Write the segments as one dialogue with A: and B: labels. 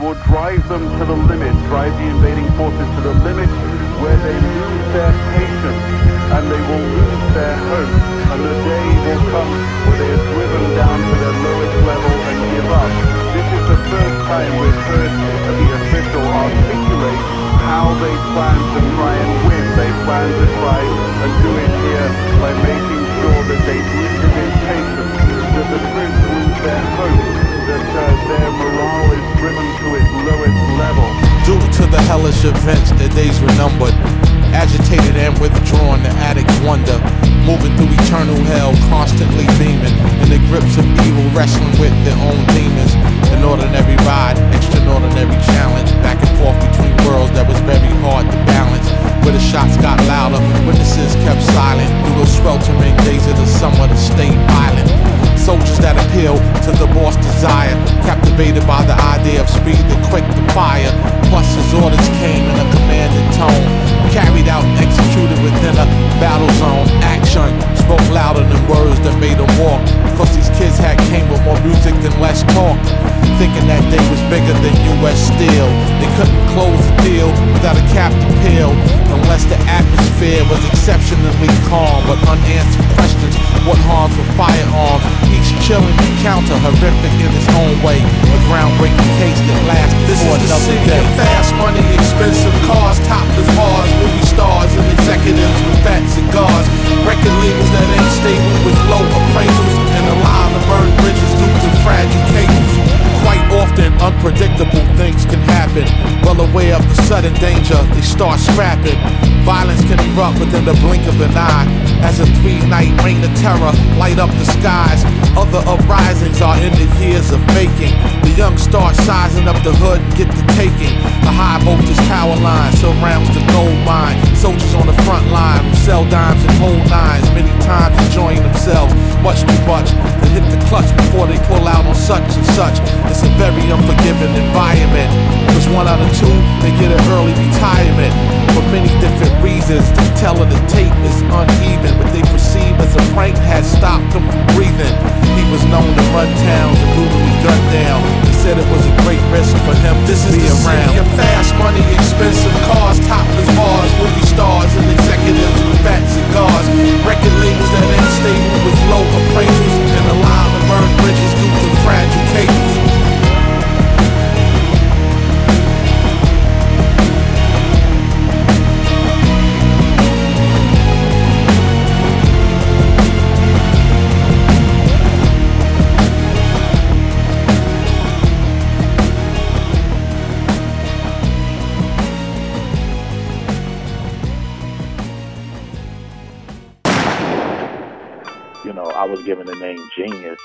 A: drive them to the limit, drive the invading forces to the limit where they lose their patience and they will lose their hope. And the day will come where they are driven down to their lowest level and give up. This is the first time we've heard the official articulate how they plan to try and win. They plan to try and do it here by making sure that they their the
B: events, the days were numbered. Agitated and withdrawn, the addicts wonder. Moving through eternal hell, constantly beaming. In the grips of evil, wrestling with their own demons. An ordinary ride, extraordinary challenge. Back and forth between worlds that was very hard to balance. Where the shots got louder, witnesses kept silent. Through those sweltering days of the summer, the state violent. Soldiers that appeal to the boss' desire, captivated by the idea of speed that quick to fire. Plus, these came with more music than less talk. Thinking that day was bigger than U.S. Steel. They couldn't close the deal without a captive pill, unless the atmosphere was exceptionally calm. But unanswered questions, what harms for firearms? Each chilling encounter, horrific in its own way. A groundbreaking case that lasted
C: This
B: for
C: is the
B: another
C: city
B: day.
C: of fast money, expensive cars, topless bars, movie stars,
B: sudden danger, they start scrapping. Violence can erupt within the blink of an eye. As a three-night reign of terror light up the skies. Other uprisings are in the years of making. The young start sizing up the hood and get to taking. The high voltage power line surrounds the gold mine. Soldiers on the front line sell dimes and hold nines. Many times they get an early retirement. For many different reasons, telling the tape is uneven. What they perceive as a prank has stopped them
D: you know, I was given the name Genius,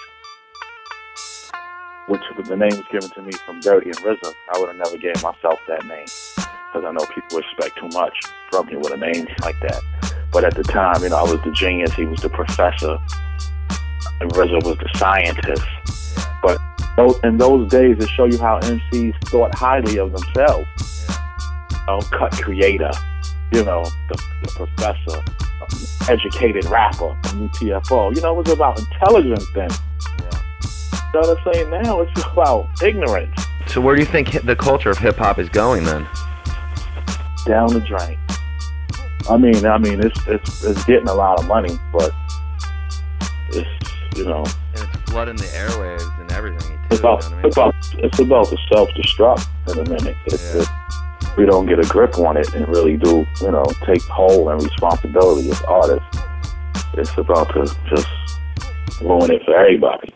D: which the name was given to me from Dirty and RZA. I would have never gave myself that name because I know people expect too much from me with a name like that. But at the time, you know, I was the genius, he was the professor, and RZA was the scientist. But in those days, it show you how MCs thought highly of themselves. You know, cut creator, you know, the, the professor, educated rapper from UTFO. You know, it was about intelligence then. You know what I'm saying? Now it's about ignorance
E: So where do you think the culture of hip hop is going then?
D: down the drain. I mean, I mean, it's it's it's getting a lot of money, but it's you know,
E: And it's flooding the airwaves and everything. Too,
D: it's about
E: you know I mean?
D: it's about it's about to self destruct in a minute.
E: Yeah.
D: We don't get a grip on it and really do, you know, take hold and responsibility as artists, it's about to just ruin it for everybody.